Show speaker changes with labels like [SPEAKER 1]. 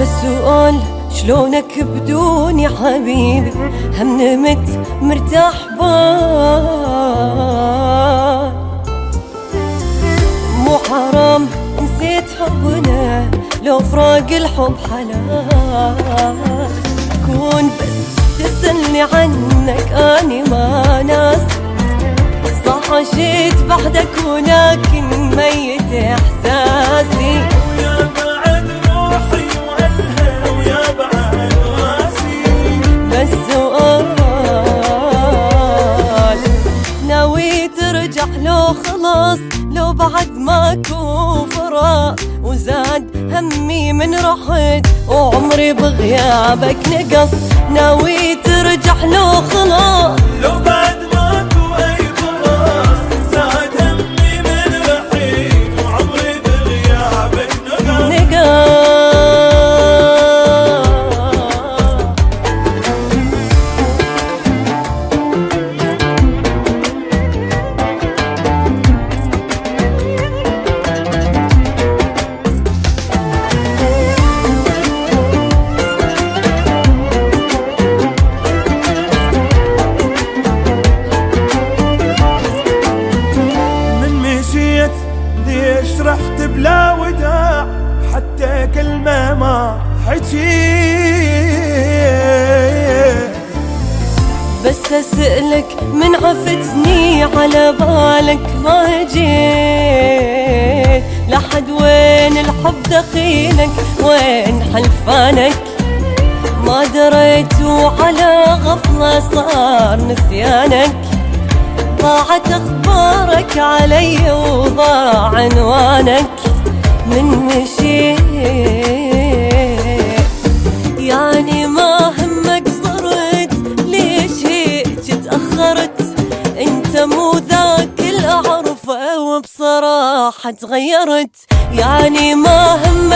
[SPEAKER 1] السؤال شلونك بدوني حبيبي؟ هم نمت مرتاح بال لو فراق الحب حلال. كون بس تسألني عنك أني ما ناس صح عشيت بعدك ولكن ميت لو خلاص لو بعد ماكو فراق وزاد همي من رحت وعمري بغيابك نقص ناوي ترجع لو خلاص.
[SPEAKER 2] لو بعد بلا وداع حتى كلمة ما حكيت
[SPEAKER 1] بس أسألك من عفتني على بالك ما جيت. لحد وين الحب دخيلك وين حلفانك؟ ما دريت وعلى غفلة صار نسيانك. ضاعت أخبارك علي وضاع عنوانك. من مشيت يعني ما همك صرت ليش هيك تأخرت؟ انت مو ذاك الأعرفه وبصراحة تغيرت. يعني ما همك